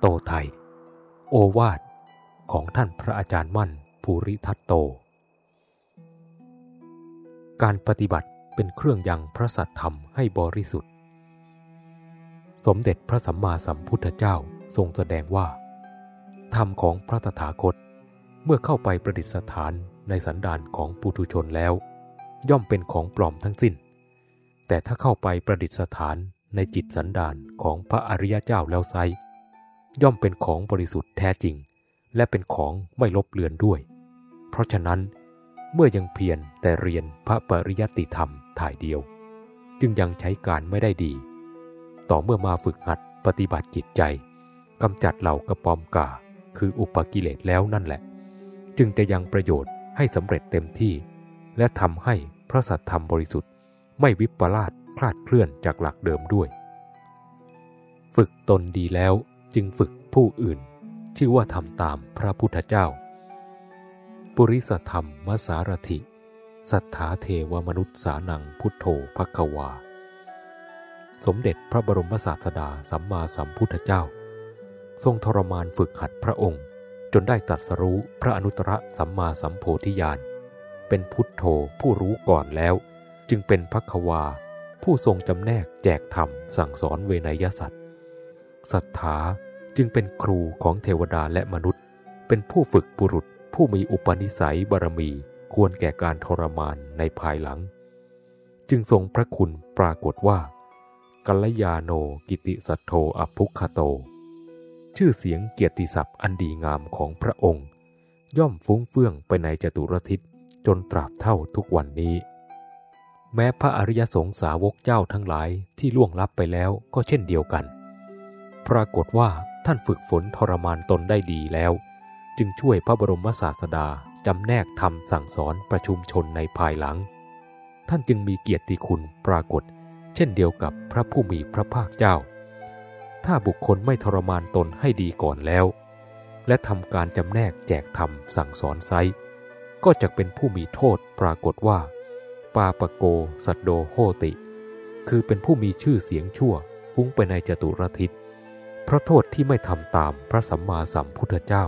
โตไทย โอวาทของท่านพระอาจารย์มั่นภูริทัตโต การปฏิบัติเป็นเครื่องยังพระสัตธรรมให้บริสุทธิ์ สมเด็จพระสัมมาสัมพุทธเจ้าทรงแสดงว่า ธรรมของพระตถาคต เมื่อเข้าไปประดิษฐานในสันดานของปุถุชนแล้ว ย่อมเป็นของปลอมทั้งสิ้น แต่ถ้าเข้าไปประดิษฐานในจิตสันดานของพระอริยเจ้าแล้วไซ ย่อมเป็นของบริสุทธิ์แท้จริง และเป็นของไม่ลบเลือนด้วย เพราะฉะนั้น เมื่อยังเพียรแต่เรียนพระปริยัติธรรมถ่ายเดียว จึงยังใช้การไม่ได้ดี ต่อเมื่อมาฝึกหัดปฏิบัติจิตใจกำจัดเหล่ากระปอมกาคืออุปกิเลสแล้วนั่นแหละ จึงจะยังประโยชน์ให้สำเร็จเต็มที่ และทำให้พระสัตธรรมบริสุทธิ์ ไม่วิปลาสคลาดเคลื่อนจากหลักเดิมด้วย ฝึกตนดีแล้ว จึงฝึกผู้อื่น ชื่อว่าทำตามพระพุทธเจ้า ปุริสธรรมมสารถิ สัทธาเทวมนุษย์สานังพุทโธภควา สมเด็จพระบรมศาสดาสัมมาสัมพุทธเจ้า ทรงทรมานฝึกหัดพระองค์ จนได้ตรัสรู้พระอนุตตรสัมมาสัมโพธิญาณเป็นพุทโธผู้รู้ก่อนแล้ว จึงเป็นภควา ผู้ทรงจำแนกแจกธรรมสั่งสอนเวนยสัตว์ศรัทธา จึงเป็นครูของเทวดาและมนุษย์ เป็นผู้ฝึกบุรุษผู้มีอุปนิสัยบารมีควรแก่การทรมานในภายหลัง จึงทรงพระคุณปรากฏว่า กัลยาโนกิติสัตโธอภุคโต ชื่อเสียงเกียรติศัพท์อันดีงามของพระองค์ ย่อมฟุ้งเฟื่องไปในจตุรทิศจนตราบเท่าทุกวันนี้ แม้พระอริยสงสาวกเจ้าทั้งหลายที่ล่วงลับไปแล้วก็เช่นเดียวกัน ปรากฏว่า ท่านฝึกฝนทรมานตนได้ดีแล้ว จึงช่วยพระบรมศาสดาจำแนกทำสั่งสอนประชุมชนในภายหลัง ท่านจึงมีเกียรติคุณปรากฏ เช่นเดียวกับพระผู้มีพระภาคเจ้า ถ้าบุคคลไม่ทรมานตนให้ดีก่อนแล้ว และทำการจำแนกแจกธรรมสั่งสอนไซก็จะเป็นผู้มีโทษปรากฏว่า ปาปโก สัตโดโหติ คือเป็นผู้มีชื่อเสียงชั่ว ฟุ้งไปในจตุรทิศ เพราะโทษที่ไม่ทำตามพระสัมมาสัมพุทธเจ้า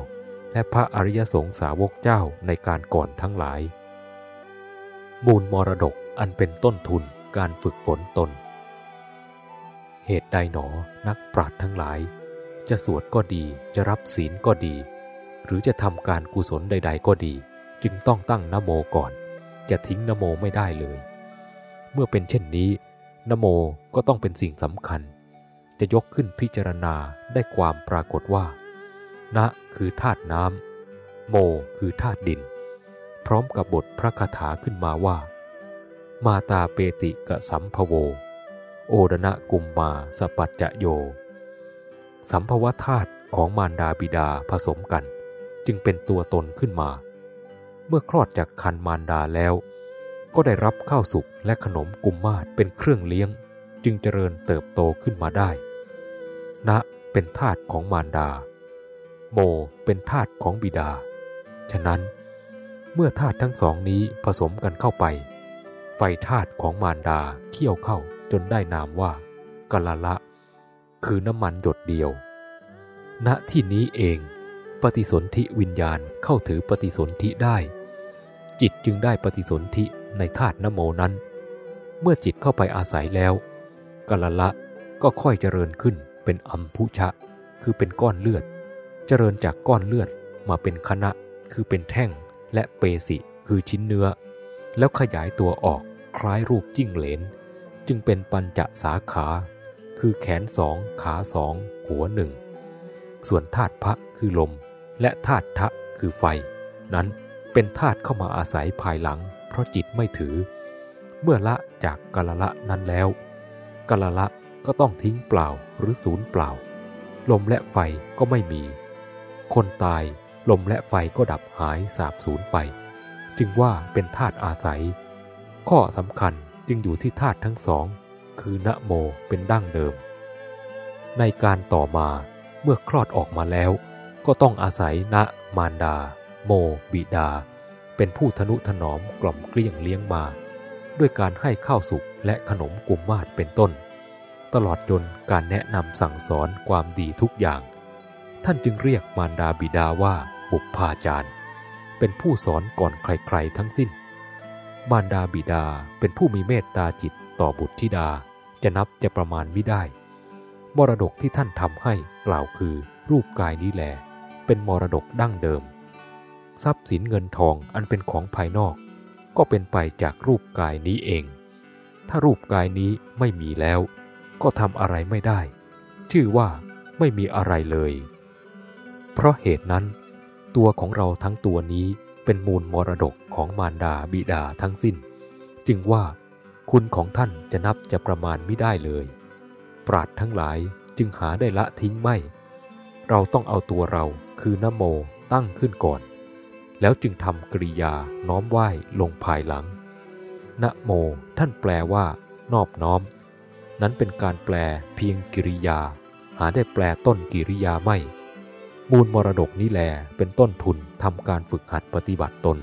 และพระอริยสงสาวกเจ้าในการก่อนทั้งหลาย มูลมรดกอันเป็นต้นทุนการฝึกฝนตน เหตุใดหนอนักปราชญ์ทั้งหลาย จะสวดก็ดีจะรับศีลก็ดี หรือจะทำการกุศลใด ๆ ก็ดี จึงต้องตั้งนโมก่อน จะทิ้งนโมไม่ได้เลย เมื่อเป็นเช่นนี้นโมก็ต้องเป็นสิ่งสำคัญ จะยกขึ้นพิจารณาได้ความปรากฏว่านะคือธาตุน้ำโมคือธาตุดิน พร้อมกับบทพระคาถาขึ้นมาว่า มาตาเปติกะสัมภโว โอดนะกุมมาสปัจจโย สัมภวธาตุของมารดาบิดาผสมกัน จึงเป็นตัวตนขึ้นมา เมื่อคลอดจากคันมารดาแล้ว ก็ได้รับข้าวสุกและขนมกุมมาศเป็นเครื่องเลี้ยง จึงเจริญเติบโตขึ้นมาได้ นะเป็นธาตุของมารดา โมเป็นธาตุของบิดา ฉะนั้น เมื่อธาตุทั้งสองนี้ผสมกันเข้าไป ไฟธาตุของมารดาเคี่ยวเข้าจนได้นามว่ากะละละ คือน้ำมันหยดเดียว ณที่นี้เอง ปฏิสนธิวิญญาณเข้าถือปฏิสนธิได้ จิตจึงได้ปฏิสนธิในธาตุนโมนั้น เมื่อจิตเข้าไปอาศัยแล้วกะละละก็ค่อยเจริญขึ้น เป็นอัมพุชะ คือเป็นก้อนเลือด เจริญจากก้อนเลือดมาเป็นคณะ คือเป็นแท่ง และเปสิคือชิ้นเนื้อ แล้วขยายตัวออกคล้ายรูปจิ้งเหลน จึงเป็นปัญจสาขา คือแขนสองขาสองหัวหนึ่ง ส่วนธาตุพระคือลม และธาตุทะคือไฟ นั้นเป็นธาตุเข้ามาอาศัยภายหลัง เพราะจิตไม่ถือ เมื่อละจากกาลละนั้นแล้วกาลละ ก็ต้องทิ้งเปล่าหรือศูนย์เปล่า ลมและไฟก็ไม่มี คนตายลมและไฟก็ดับหายสาบสูญไป จึงว่าเป็นธาตุอาศัย ข้อสำคัญจึงอยู่ที่ธาตุทั้งสอง คือนะโมเป็นดั้งเดิม ในการต่อมาเมื่อคลอดออกมาแล้ว ก็ต้องอาศัยนะมารดา โม บิดา เป็นผู้ทนุถนอมกล่อมเกลี้ยงเลี้ยงมา ด้วยการให้ข้าวสุกและขนมกุมมาศเป็นต้น ตลอดจนการแนะนำสั่งสอนความดีทุกอย่าง ท่านจึงเรียกมารดาบิดาว่าบุพาจารย์ เป็นผู้สอนก่อนใครๆทั้งสิ้น มารดาบิดาเป็นผู้มีเมตตาจิตต่อบุตรธิดาจะนับจะประมาณไม่ได้มรดกที่ท่านทำให้กล่าวคือรูปกายนี้แหลเป็นมรดกดั้งเดิม ทรัพย์สินเงินทองอันเป็นของภายนอก ก็เป็นไปจากรูปกายนี้เอง ถ้ารูปกายนี้ไม่มีแล้ว ก็ทำอะไรไม่ได้ ชื่อว่าไม่มีอะไรเลย เพราะเหตุนั้น ตัวของเราทั้งตัวนี้เป็นมูลมรดกของมารดาบิดาทั้งสิ้น จึงว่าคุณของท่านจะนับจะประมาณไม่ได้เลย ปราดทั้งหลายจึงหาได้ละทิ้งไม่ เราต้องเอาตัวเราคือนโมตั้งขึ้นก่อน แล้วจึงทำกริยาน้อมไหว้ลงภายหลังนโมท่านแปลว่านอบน้อม นั้นเป็นการแปลเพียงกิริยา หาได้แปลต้นกิริยาไม่ มูลมรดกนี้แลเป็นต้นทุนทำการฝึกหัดปฏิบัติตน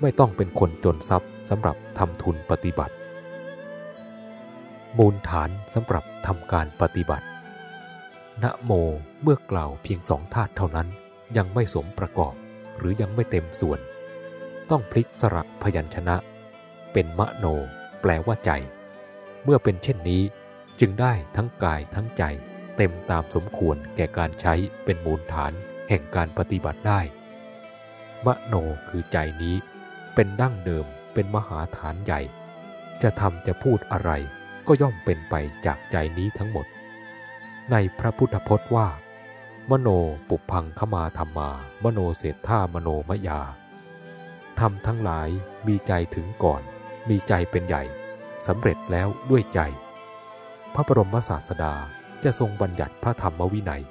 ไม่ต้องเป็นคนจนทรัพย์สำหรับทำทุนปฏิบัติ มูลฐานสำหรับทำการปฏิบัตินะโมเมื่อกล่าวเพียงสองธาตุเท่านั้นยังไม่สมประกอบ หรือยังไม่เต็มส่วน ต้องพลิกสระพยัญชนะ เป็นมะโน แปลว่าใจ เมื่อเป็นเช่นนี้จึงได้ทั้งกายทั้งใจเต็มตามสมควรแก่การใช้เป็นมูลฐานแห่งการปฏิบัติได้ มโนคือใจนี้ เป็นดั้งเดิมเป็นมหาฐานใหญ่ จะทำจะพูดอะไรก็ย่อมเป็นไปจากใจนี้ทั้งหมด ในพระพุทธพจน์ว่า มโนปุพังขมาธรรมา มโนเศรษฐามโนมยาทำทั้งหลายมีใจถึงก่อน มีใจเป็นใหญ่ สำเร็จแล้วด้วยใจ พระบรมศาสดาจะทรงบัญญัติพระธรรมวินัย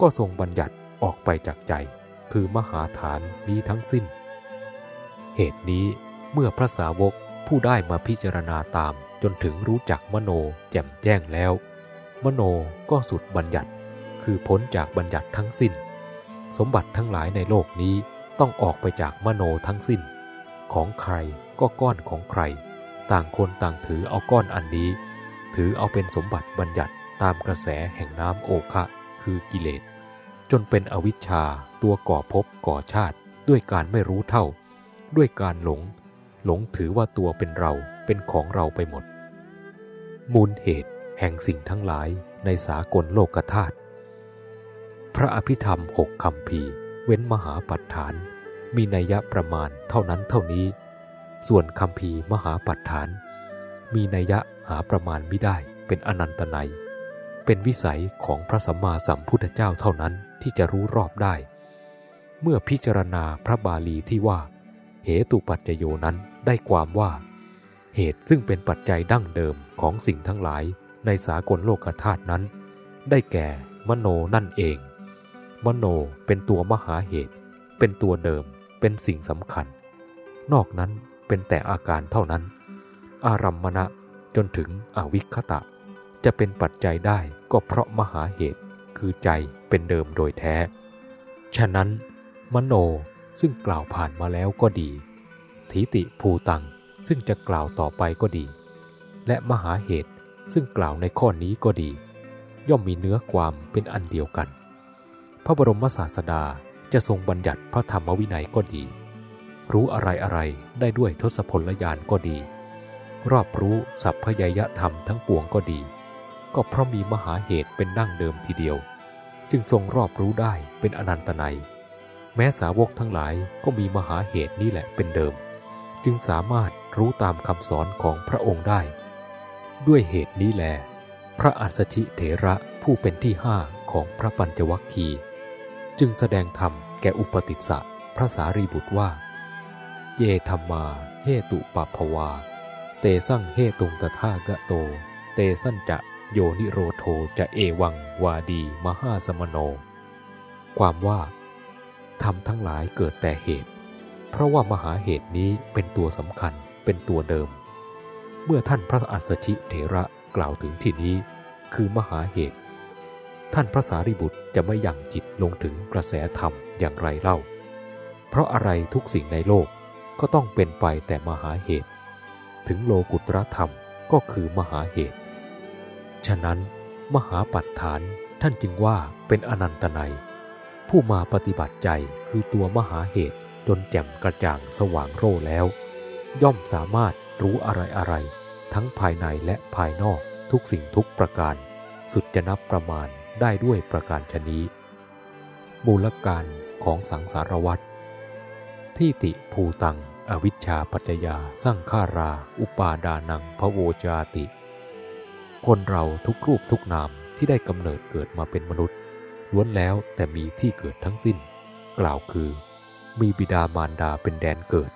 ก็ทรงบัญญัติออกไปจากใจ คือมหาฐานนี้ทั้งสิ้น เหตุนี้เมื่อพระสาวกผู้ได้มาพิจารณาตามจนถึงรู้จักมโนแจ่มแจ้งแล้ว มโนก็สุดบัญญัติ คือพ้นจากบัญญัติทั้งสิ้น สมบัติทั้งหลายในโลกนี้ต้องออกไปจากมโนทั้งสิ้น ของใครก็ก้อนของใคร ต่างคนต่างถือเอาก้อนอันนี้ ถือเอาเป็นสมบัติบัญญัติตามกระแสแห่งน้ำโอคะคือกิเลส จนเป็นอวิชชาตัวก่อภพก่อชาติ ด้วยการไม่รู้เท่า ด้วยการหลง หลงถือว่าตัวเป็นเราเป็นของเราไปหมด มูลเหตุแห่งสิ่งทั้งหลายในสากลโลกธาตุพระอภิธรรมหกคำพีเว้นมหาปัฏฐาน มีนัยยะประมาณเท่านั้นเท่านี้ ส่วนคำพีมหาปัฏฐาน มีนัยยะหาประมาณไม่ได้เป็นอนันตนัย เป็นวิสัยของพระสัมมาสัมพุทธเจ้าเท่านั้นที่จะรู้รอบได้ เมื่อพิจารณาพระบาลีที่ว่า เหตุปัจจโยนั้นได้ความว่า เหตุซึ่งเป็นปัจจัยดั้งเดิมของสิ่งทั้งหลายในสากลโลกธาตุนั้น ได้แก่มโนนั่นเอง มโนเป็นตัวมหาเหตุ เป็นตัวเดิม เป็นสิ่งสำคัญ นอกนั้น เป็นแต่อาการเท่านั้น อารัมมณะจนถึงอวิคตะ จะเป็นปัจจัยได้ก็เพราะมหาเหตุคือใจเป็นเดิมโดยแท้ ฉะนั้น มโนซึ่งกล่าวผ่านมาแล้วก็ดีทิติภูตังซึ่งจะกล่าวต่อไปก็ดี และมหาเหตุซึ่งกล่าวในข้อนี้ก็ดี ย่อมมีเนื้อความเป็นอันเดียวกัน พระบรมศาสดาจะทรงบัญญัติพระธรรมวินัยก็ดี รู้อะไรอะไรได้ด้วยทศพลญาณก็ดี รอบรู้สัพพยยธรรมทั้งปวงก็ดี ก็เพราะมีมหาเหตุเป็นดั้งเดิมทีเดียว จึงทรงรอบรู้ได้เป็นอนันตนัย แม้สาวกทั้งหลายก็มีมหาเหตุนี้แหละเป็นเดิม จึงสามารถรู้ตามคำสอนของพระองค์ได้ ด้วยเหตุนี้แลพระอัสชิเถระผู้เป็นที่ห้าของพระปัญจวัคคีย์จึงแสดงธรรมแก่อุปติสสะพระสารีบุตรว่า เยธรรมาเฮตุปภวา เตสั่งเฮตุงตถากะโต เตสั่นจะโยนิโรโทจะเอวังวาดีมหาสมโน ความว่าทำทั้งหลายเกิดแต่เหตุ เพราะว่ามหาเหตุนี้เป็นตัวสำคัญเป็นตัวเดิม เมื่อท่านพระอัสสชิเถระกล่าวถึงที่นี้ คือมหาเหตุ ท่านพระสารีบุตรจะไม่ยังจิตลงถึงกระแสธรรมอย่างไรเล่า เพราะอะไรทุกสิ่งในโลก ก็ต้องเป็นไปแต่มหาเหตุ ถึงโลกุตรธรรมก็คือมหาเหตุ ฉะนั้น มหาปัฏฐานท่านจึงว่าเป็นอนันตนัย ผู้มาปฏิบัติใจคือตัวมหาเหตุจนแจ่มกระจ่างสว่างโร่แล้ว ย่อมสามารถรู้อะไรอะไร ทั้งภายในและภายนอกทุกสิ่งทุกประการ สุดจะนับประมาณได้ด้วยประการชนี้ มูลการของสังสารวัตรที่ติภูตัง อวิชชาปัจจยาสร้างฆารา อุปาดานังพระโวจาติ คนเราทุกรูปทุกนามที่ได้กำเนิดเกิดมาเป็นมนุษย์ ล้วนแล้วแต่มีที่เกิดทั้งสิ้น กล่าวคือ มีบิดามารดาเป็นแดนเกิด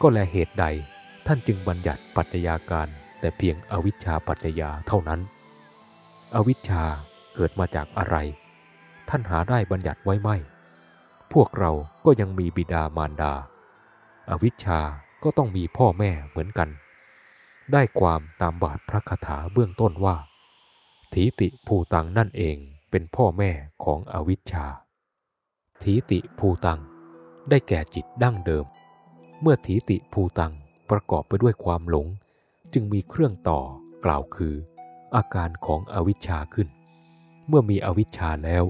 ก็แลเหตุใดท่านจึงบัญญัติปัจจัยาการ แต่เพียงอวิชชาปัจจยาเท่านั้น อวิชชาเกิดมาจากอะไร ท่านหาได้บัญญัติไว้ไหม พวกเราก็ยังมีบิดามารดา อวิชชาก็ต้องมีพ่อแม่เหมือนกัน ได้ความตามบาทพระคาถาเบื้องต้นว่าทีติภูตังนั่นเองเป็นพ่อแม่ของอวิชชาทีติภูตัง ได้แก่จิตดั้งเดิม เมื่อทีติภูตังประกอบไปด้วยความหลง จึงมีเครื่องต่อกล่าวคือ อาการของอวิชชาขึ้น เมื่อมีอวิชชาแล้ว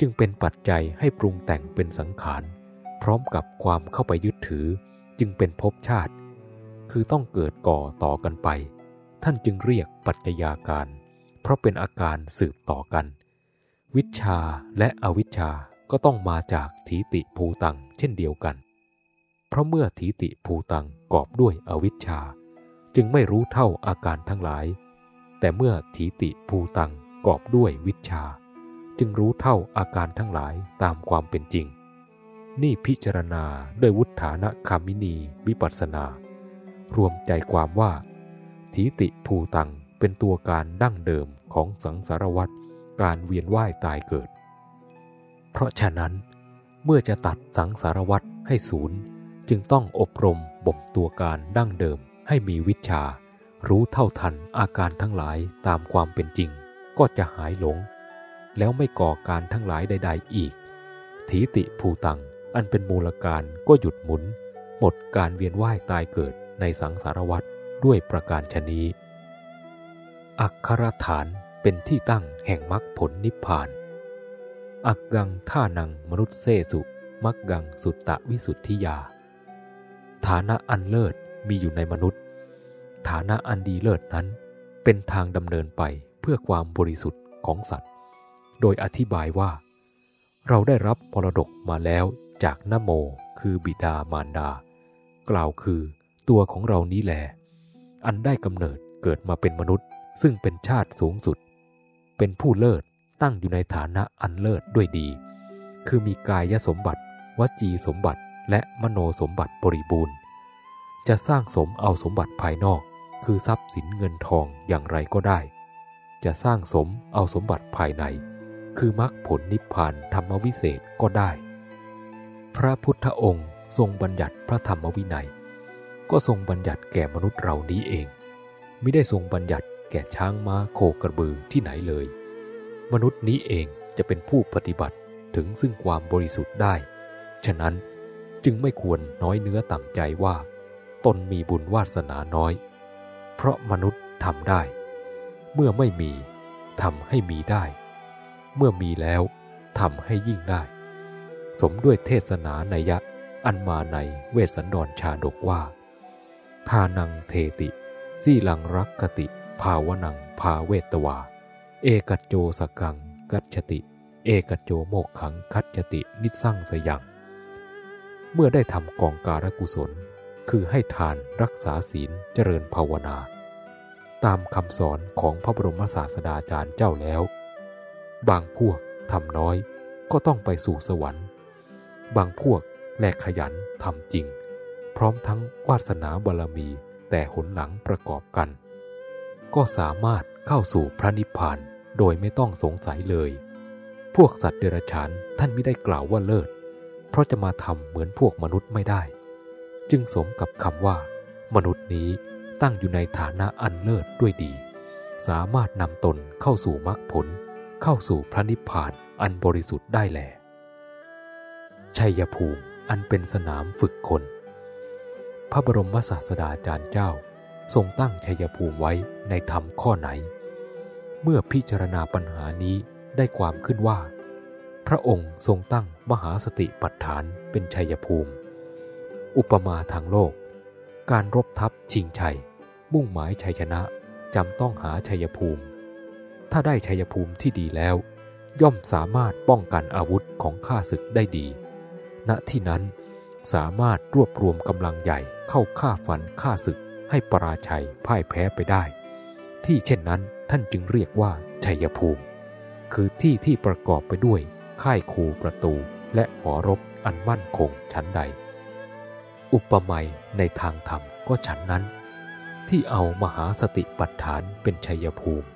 จึงเป็นปัจจัยให้ปรุงแต่งเป็นสังขาร พร้อมกับความเข้าไปยึดถือ จึงเป็นภพชาติ คือต้องเกิดก่อต่อกันไป ท่านจึงเรียกปัจจัยาการ เพราะเป็นอาการสืบต่อกัน วิชาและอวิชชาก็ต้องมาจากถีติภูตังเช่นเดียวกัน เพราะเมื่อถีติภูตังกอบด้วยอวิชชา จึงไม่รู้เท่าอาการทั้งหลาย แต่เมื่อถีติภูตังกอบด้วยวิชา จึงรู้เท่าอาการทั้งหลายตามความเป็นจริง นี่พิจารณาด้วยวุฒานะคามินีวิปัสนา รวมใจความว่าถีติภูตังเป็นตัวการดั้งเดิมของสังสารวัตรการเวียนว่ายตายเกิด เพราะฉะนั้น เมื่อจะตัดสังสารวัตรให้ศูนย์จึงต้องอบรมบ่มตัวการดั้งเดิมให้มีวิชา รู้เท่าทันอาการทั้งหลายตามความเป็นจริง ก็จะหายหลง แล้วไม่ก่อการทั้งหลายใด ๆ อีก ถีติภูตัง อันเป็นมูลการก็หยุดหมุน หมดการเวียนว่ายตายเกิดในสังสารวัตรด้วยประการชนีอักขรฐานเป็นที่ตั้งแห่งมรรคผลนิพพาน อักกังท่านังมนุษย์เซสุมักกังสุตตะวิสุทธิยา ฐานะอันเลิศมีอยู่ในมนุษย์ ฐานะอันดีเลิศนั้น เป็นทางดำเนินไปเพื่อความบริสุทธิ์ของสัตว์ โดยอธิบายว่า เราได้รับมรดกมาแล้ว จากนโมคือบิดามารดา กล่าวคือตัวของเรานี้แหลอันได้กำเนิดเกิดมาเป็นมนุษย์ ซึ่งเป็นชาติสูงสุด เป็นผู้เลิศตั้งอยู่ในฐานะอันเลิศด้วยดี คือมีกายสมบัติ วจีสมบัติและมโนสมบัติบริบูรณ์ จะสร้างสมเอาสมบัติภายนอก คือทรัพย์สินเงินทองอย่างไรก็ได้ จะสร้างสมเอาสมบัติภายใน คือมรรคผลนิพพานธรรมวิเศษก็ได้ พระพุทธองค์ทรงบัญญัติพระธรรมวินัย ก็ทรงบัญญัติแก่มนุษย์เรานี้เอง ไม่ได้ทรงบัญญัติแก่ช้างม้าโคกระบือที่ไหนเลย มนุษย์นี้เองจะเป็นผู้ปฏิบัติถึงซึ่งความบริสุทธิ์ได้ ฉะนั้นจึงไม่ควรน้อยเนื้อต่ำใจว่า ตนมีบุญวาสนาน้อย เพราะมนุษย์ทำได้ เมื่อไม่มีทำให้มีได้ เมื่อมีแล้วทำให้ยิ่งได้ สมด้วยเทศนาในยะ อันมาในเวสสันดรชาดกว่า ทานังเทติ สี่ลังรักกติ ภาวนังภาเวตวา เอกโจสกัง กัจติ เอกโจโมกขังคัจตินิสั่งสยังเมื่อได้ทำกองการกุศล คือให้ทานรักษาศีลเจริญภาวนา ตามคำสอนของพระบรมศาสดาจารย์เจ้าแล้ว บางพวกทำน้อยก็ต้องไปสู่สวรรค์ บางพวกแลกขยันทำจริง พร้อมทั้งวาสนาบารมีแต่หนหลังประกอบกัน ก็สามารถเข้าสู่พระนิพพานโดยไม่ต้องสงสัยเลย พวกสัตว์เดรัจฉานท่านไม่ได้กล่าวว่าเลิศ เพราะจะมาทำเหมือนพวกมนุษย์ไม่ได้ จึงสมกับคำว่า มนุษย์นี้ตั้งอยู่ในฐานะอันเลิศด้วยดี สามารถนำตนเข้าสู่มรรคผล เข้าสู่พระนิพพานอันบริสุทธิ์ได้แล ชัยภูมิอันเป็นสนามฝึกคน พระบรมศาสดาจารย์เจ้าทรงตั้งชัยภูมิไว้ในธรรมข้อไหน เมื่อพิจารณาปัญหานี้ได้ความขึ้นว่า พระองค์ทรงตั้งมหาสติปัฏฐานเป็นชัยภูมิ อุปมาทางโลก การรบทัพชิงชัย มุ่งหมายชัยชนะจำต้องหาชัยภูมิ ถ้าได้ชัยภูมิที่ดีแล้ว ย่อมสามารถป้องกันอาวุธของข้าศึกได้ดี ณที่นั้นสามารถรวบรวมกำลังใหญ่เข้าฆ่าฟันฆ่าศึกให้ปราชัยพ่ายแพ้ไปได้ ที่เช่นนั้นท่านจึงเรียกว่าชัยภูมิ คือที่ที่ประกอบไปด้วยค่ายคูประตูและหอรบอันมั่นคงชั้นใด อุปมาในทางธรรมก็ฉันนั้น ที่เอามหาสติปัฏฐานเป็นชัยภูมิ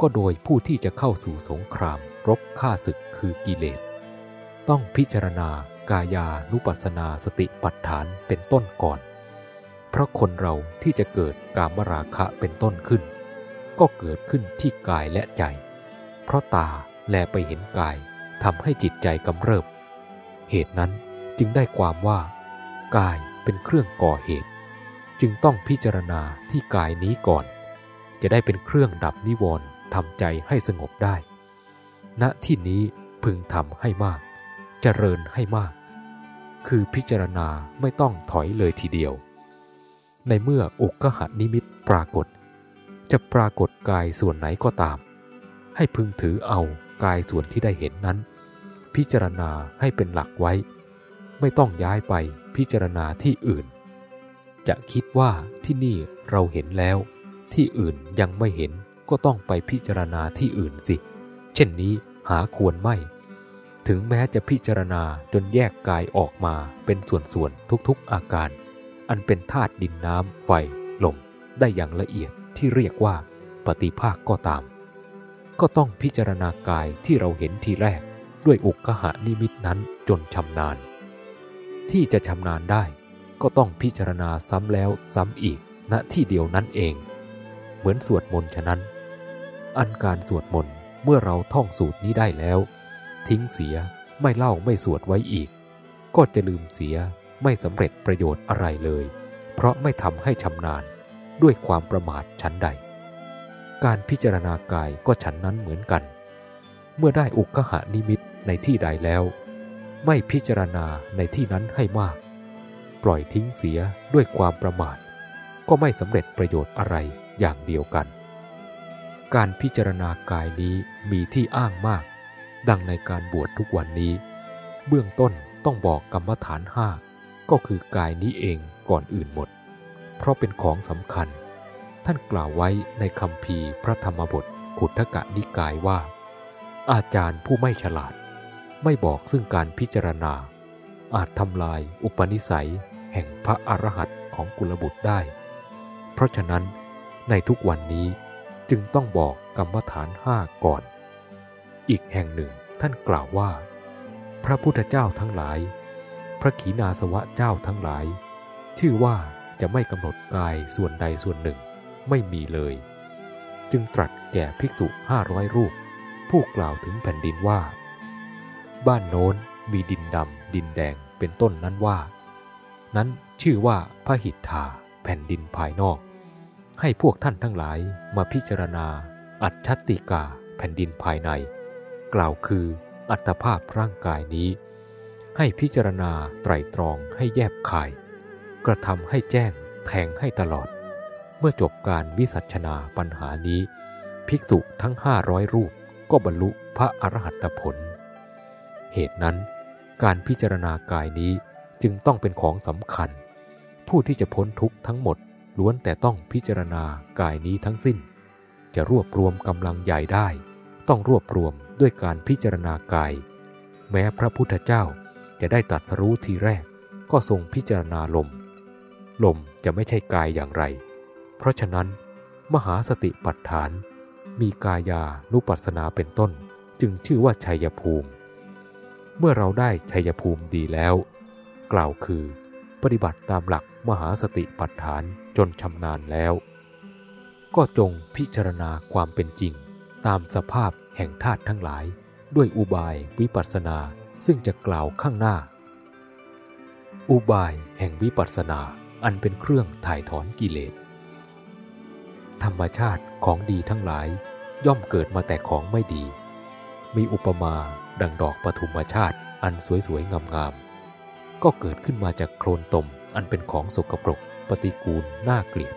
ก็โดยผู้ที่จะเข้าสู่สงครามรบฆ่าศึกคือกิเลส ต้องพิจารณา กายานุปัสสนาสติปัฏฐานเป็นต้นก่อน เพราะคนเราที่จะเกิดกามราคะเป็นต้นขึ้น ก็เกิดขึ้นที่กายและใจ เพราะตาแลไปเห็นกายทำให้จิตใจกำเริบ เหตุนั้นจึงได้ความว่า กายเป็นเครื่องก่อเหตุ จึงต้องพิจารณาที่กายนี้ก่อน จะได้เป็นเครื่องดับนิวรณ์ทำใจให้สงบได้ณที่นี้พึงทำให้มาก เจริญให้มาก คือพิจารณาไม่ต้องถอยเลยทีเดียว ในเมื่ออุกหนิมิตปรากฏ จะปรากฏกายส่วนไหนก็ตาม ให้พึงถือเอากายส่วนที่ได้เห็นนั้น พิจารณาให้เป็นหลักไว้ ไม่ต้องย้ายไปพิจารณาที่อื่น จะคิดว่าที่นี่เราเห็นแล้ว ที่อื่นยังไม่เห็นก็ต้องไปพิจารณาที่อื่นสิ เช่นนี้หาควรไม่ ถึงแม้จะพิจารณาจนแยกกายออกมาเป็นส่วนๆทุกๆอาการ อันเป็นธาตุดินน้ำไฟลมได้อย่างละเอียดที่เรียกว่าปฏิภาคก็ตาม ก็ต้องพิจารณากายที่เราเห็นทีแรกด้วยอุกขะนิมิตนั้นจนชำนาญ ที่จะชำนาญได้ก็ต้องพิจารณาซ้ำแล้วซ้ำอีกณที่เดียวนั้นเอง เหมือนสวดมนต์ฉะนั้น อันการสวดมนต์เมื่อเราท่องสูตรนี้ได้แล้ว ทิ้งเสียไม่เล่าไม่สวดไว้อีก ก็จะลืมเสียไม่สำเร็จประโยชน์อะไรเลย เพราะไม่ทำให้ชำนาญด้วยความประมาทชั้นใด การพิจารณากายก็ฉันนั้นเหมือนกัน เมื่อได้อุกหานิมิตในที่ใดแล้ว ไม่พิจารณาในที่นั้นให้มาก ปล่อยทิ้งเสียด้วยความประมาท ก็ไม่สำเร็จประโยชน์อะไรอย่างเดียวกัน การพิจารณากายนี้มีที่อ้างมาก ดังในการบวชทุกวันนี้ เบื้องต้นต้องบอกกรรมฐานห้าก็คือกายนี้เองก่อนอื่นหมด เพราะเป็นของสำคัญ ท่านกล่าวไว้ในคำพีพระธรรมบทขุทกะนิกายว่า อาจารย์ผู้ไม่ฉลาด ไม่บอกซึ่งการพิจารณา อาจทำลายอุปนิสัย แห่งพระอรหันต์ของกุลบุตรได้ เพราะฉะนั้นในทุกวันนี้จึงต้องบอกกรรมฐานห้าก่อน อีกแห่งหนึ่งท่านกล่าวว่า พระพุทธเจ้าทั้งหลาย พระขีณาสวะเจ้าทั้งหลาย ชื่อว่าจะไม่กำหนดกายส่วนใดส่วนหนึ่งไม่มีเลย จึงตรัสแก่ภิกษุห้าร้อยรูป ผู้กล่าวถึงแผ่นดินว่า บ้านโน้นมีดินดำดินแดงเป็นต้นนั้นว่า นั้นชื่อว่าพระหิทธาแผ่นดินภายนอก ให้พวกท่านทั้งหลายมาพิจารณาอัจฉติกาแผ่นดินภายใน กล่าวคืออัตภาพร่างกายนี้ ให้พิจารณาไตรตรองให้แยบคาย กระทำให้แจ้งแทงให้ตลอด เมื่อจบการวิสัชนาปัญหานี้ ภิกษุทั้งห้าร้อยรูปก็บรรลุพระอรหัตผล เหตุนั้น การพิจารณากายนี้จึงต้องเป็นของสำคัญ ผู้ที่จะพ้นทุกข์ทั้งหมดล้วนแต่ต้องพิจารณากายนี้ทั้งสิ้น จะรวบรวมกำลังใหญ่ได้ ต้องรวบรวมด้วยการพิจารณากาย แม้พระพุทธเจ้าจะได้ตัดสรู้ทีแรก ก็ทรงพิจารณาลม ลมจะไม่ใช่กายอย่างไร เพราะฉะนั้น มหาสติปัฏฐาน มีกายานุปัสสนาเป็นต้น จึงชื่อว่าชัยภูมิ เมื่อเราได้ชัยภูมิดีแล้ว กล่าวคือ ปฏิบัติตามหลักมหาสติปัฏฐานจนชำนาญแล้ว ก็จงพิจารณาความเป็นจริง ตามสภาพแห่งธาตุทั้งหลาย ด้วยอุบายวิปัสสนาซึ่งจะกล่าวข้างหน้า อุบายแห่งวิปัสสนาอันเป็นเครื่องถ่ายถอนกิเลส ธรรมชาติของดีทั้งหลายย่อมเกิดมาแต่ของไม่ดี มีอุปมาดังดอกปฐุมชาติอันสวยๆงามๆ ก็เกิดขึ้นมาจากโคลนตมอันเป็นของสกปรกปฏิกูลน่าเกลียด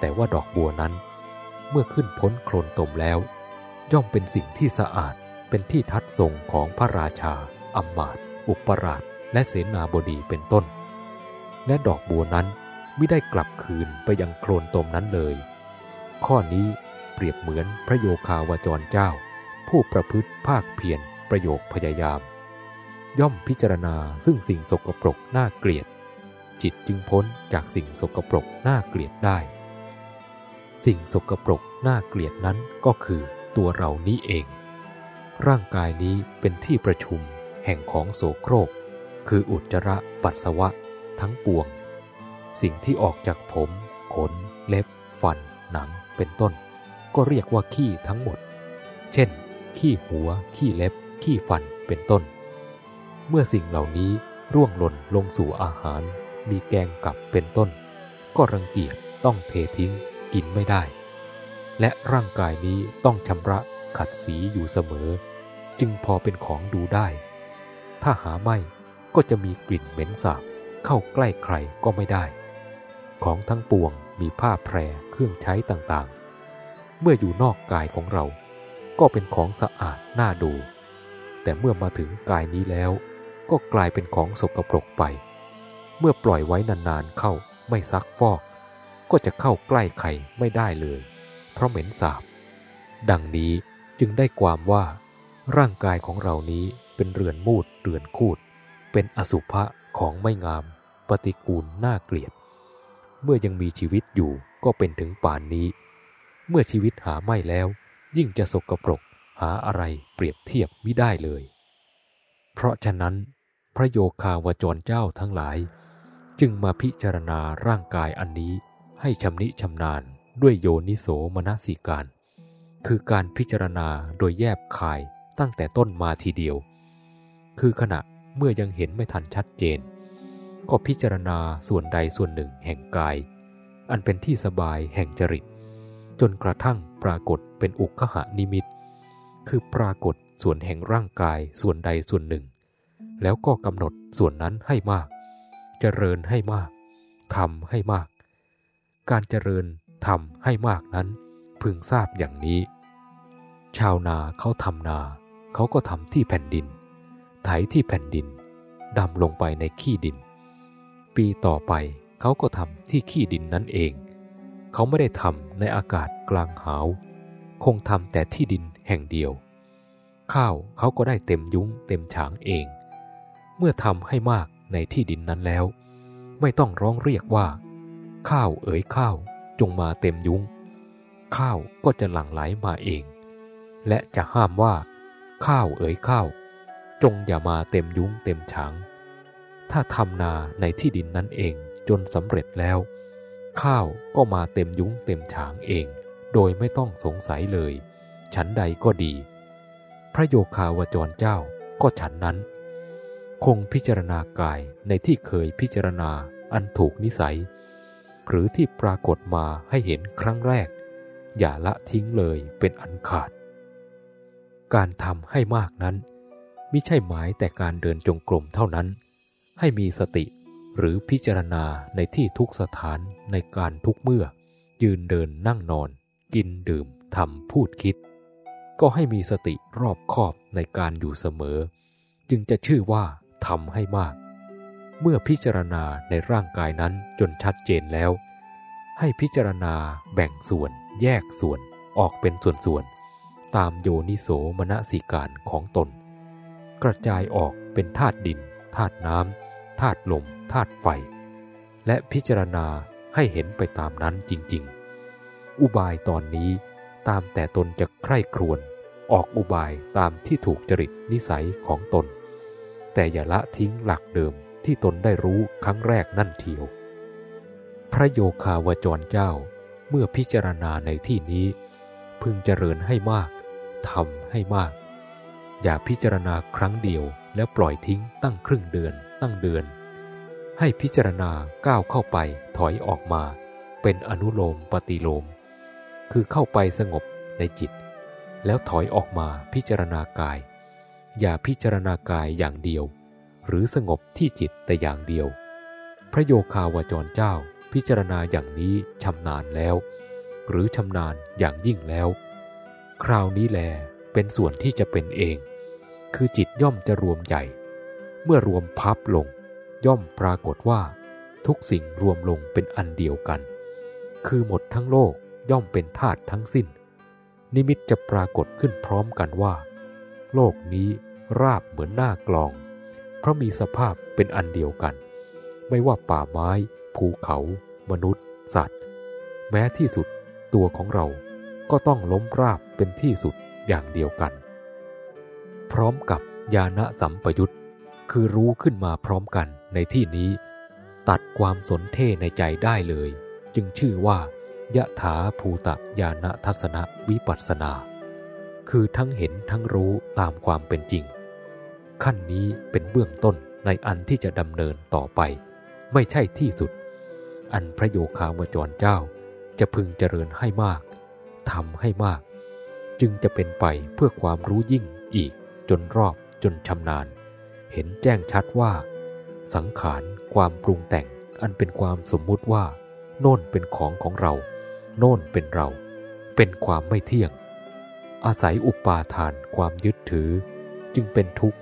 แต่ว่าดอกบัวนั้น เมื่อขึ้นพ้นโคลนตมแล้ว ย่อมเป็นสิ่งที่สะอาดเป็นที่ทัดทรงของพระราชาอำมาตอุปราชและเสนาบดีเป็นต้น และดอกบัวนั้นไม่ได้กลับคืนไปยังโคลนตมนั้นเลย ข้อนี้เปรียบเหมือนพระโยคาวจรเจ้า ผู้ประพฤติภาคเพียรประโยคพยายาม ย่อมพิจารณาซึ่งสิ่งสกปรกน่าเกลียด จิตจึงพ้นจากสิ่งสกปรกน่าเกลียดได้ สิ่งสกปรกน่าเกลียดนั้นก็คือตัวเรานี้เอง ร่างกายนี้เป็นที่ประชุมแห่งของโสโครก คืออุจจาระปัสสาวะ ทั้งปวง สิ่งที่ออกจากผม ขน เล็บ ฟัน หนัง เป็นต้น ก็เรียกว่าขี้ทั้งหมด เช่น ขี้หัว ขี้เล็บ ขี้ฟัน เป็นต้น เมื่อสิ่งเหล่านี้ร่วงหล่นลงสู่อาหาร มีแกงกับเป็นต้น ก็รังเกียจต้องเททิ้ง กินไม่ได้ และร่างกายนี้ต้องชำระขัดสีอยู่เสมอ จึงพอเป็นของดูได้ ถ้าหาไม่ก็จะมีกลิ่นเหม็นสาบเข้าใกล้ใครก็ไม่ได้ ของทั้งปวงมีผ้าแพรเครื่องใช้ต่างๆ เมื่ออยู่นอกกายของเรา ก็เป็นของสะอาดน่าดู แต่เมื่อมาถึงกายนี้แล้ว ก็กลายเป็นของสกปรกไป เมื่อปล่อยไว้นานๆเข้าไม่ซักฟอก ก็จะเข้าใกล้ใครไม่ได้เลย เพราะเหม็นสาบ ดังนี้จึงได้ความว่า ร่างกายของเรานี้เป็นเรือนมูดเรือนคูด เป็นอสุภะของไม่งาม ปฏิกูลน่าเกลียด เมื่อยังมีชีวิตอยู่ก็เป็นถึงป่านนี้ เมื่อชีวิตหาไม่แล้ว ยิ่งจะสกปรกหาอะไรเปรียบเทียบไม่ได้เลย เพราะฉะนั้น พระโยคาวจรเจ้าทั้งหลาย จึงมาพิจารณาร่างกายอันนี้ ให้ชำนิชำนาญด้วยโยนิโสมนสิการ คือการพิจารณาโดยแยบคายตั้งแต่ต้นมาทีเดียว คือขณะเมื่อยังเห็นไม่ทันชัดเจน ก็พิจารณาส่วนใดส่วนหนึ่งแห่งกาย อันเป็นที่สบายแห่งจริต จนกระทั่งปรากฏเป็นอุคหานิมิต คือปรากฏส่วนแห่งร่างกายส่วนใดส่วนหนึ่ง แล้วก็กำหนดส่วนนั้นให้มากเจริญให้มากทำให้มาก การเจริญทำให้มากนั้น พึงทราบอย่างนี้ ชาวนาเขาทำนา เขาก็ทำที่แผ่นดิน ไถที่แผ่นดินดำลงไปในขี้ดิน ปีต่อไปเขาก็ทำที่ขี้ดินนั้นเอง เขาไม่ได้ทำในอากาศกลางหาว คงทำแต่ที่ดินแห่งเดียว ข้าวเขาก็ได้เต็มยุ้งเต็มฉางเอง เมื่อทำให้มากในที่ดินนั้นแล้ว ไม่ต้องร้องเรียกว่า ข้าวเอ๋ยข้าวจงมาเต็มยุ้ง ข้าวก็จะหลั่งไหลมาเอง และจะห้ามว่า ข้าวเอ๋ยข้าวจงอย่ามาเต็มยุ้งเต็มฉางถ้าทำนาในที่ดินนั้นเองจนสำเร็จแล้ว ข้าวก็มาเต็มยุ้งเต็มฉางเอง โดยไม่ต้องสงสัยเลย ฉันใดก็ดี พระโยคาวจรเจ้าก็ฉันนั้น คงพิจารณากายในที่เคยพิจารณาอันถูกนิสัย หรือที่ปรากฏมาให้เห็นครั้งแรก อย่าละทิ้งเลยเป็นอันขาด การทำให้มากนั้นไม่ใช่หมายแต่การเดินจงกรมเท่านั้น ให้มีสติหรือพิจารณาในที่ทุกสถานในการทุกเมื่อ ยืนเดินนั่งนอน กินดื่มทำพูดคิด ก็ให้มีสติรอบคอบในการอยู่เสมอ จึงจะชื่อว่าทำให้มาก เมื่อพิจารณาในร่างกายนั้นจนชัดเจนแล้ว ให้พิจารณาแบ่งส่วนแยกส่วนออกเป็นส่วนๆ ตามโยนิโสมนสิการของตน กระจายออกเป็นธาตุดินธาตุน้ำธาตุลมธาตุไฟ และพิจารณาให้เห็นไปตามนั้นจริงๆ อุบายตอนนี้ตามแต่ตนจะใคร่ครวญออกอุบายตามที่ถูกจริตนิสัยของตน แต่อย่าละทิ้งหลักเดิม ที่ตนได้รู้ครั้งแรกนั่นเทียว พระโยคาวจรเจ้าเมื่อพิจารณาในที่นี้ พึงเจริญให้มากทำให้มาก อย่าพิจารณาครั้งเดียวแล้วปล่อยทิ้งตั้งครึ่งเดือน ตั้งเดือน ให้พิจารณาก้าวเข้าไปถอยออกมา เป็นอนุโลมปฏิโลม คือเข้าไปสงบในจิต แล้วถอยออกมาพิจารณากาย อย่าพิจารณากายอย่างเดียว หรือสงบที่จิตแต่อย่างเดียว พระโยคาวาจรเจ้าพิจารณาอย่างนี้ชำนาญแล้ว หรือชำนาญอย่างยิ่งแล้ว คราวนี้แลเป็นส่วนที่จะเป็นเอง คือจิตย่อมจะรวมใหญ่ เมื่อรวมพับลง ย่อมปรากฏว่า ทุกสิ่งรวมลงเป็นอันเดียวกัน คือหมดทั้งโลกย่อมเป็นธาตุทั้งสิ้น นิมิตจะปรากฏขึ้นพร้อมกันว่า โลกนี้ราบเหมือนหน้ากลอง เพราะมีสภาพเป็นอันเดียวกัน ไม่ว่าป่าไม้ ภูเขา มนุษย์ สัตว์ แม้ที่สุดตัวของเราก็ต้องล้มราบเป็นที่สุดอย่างเดียวกัน พร้อมกับญาณสัมปยุตคือรู้ขึ้นมาพร้อมกันในที่นี้ ตัดความสนเท่ในใจได้เลย จึงชื่อว่ายะถาภูตะญาณทัศนวิปัสสนา คือทั้งเห็นทั้งรู้ตามความเป็นจริง ขั้นนี้เป็นเบื้องต้นในอันที่จะดำเนินต่อไป ไม่ใช่ที่สุด อันพระโยคาวจรเจ้า จะพึงเจริญให้มากทำให้มาก จึงจะเป็นไปเพื่อความรู้ยิ่งอีกจนรอบจนชำนาญ เห็นแจ้งชัดว่า สังขารความปรุงแต่งอันเป็นความสมมุติว่า โน่นเป็นของของเรา โน่นเป็นเรา เป็นความไม่เที่ยง อาศัยอุปาทานความยึดถือ จึงเป็นทุกข์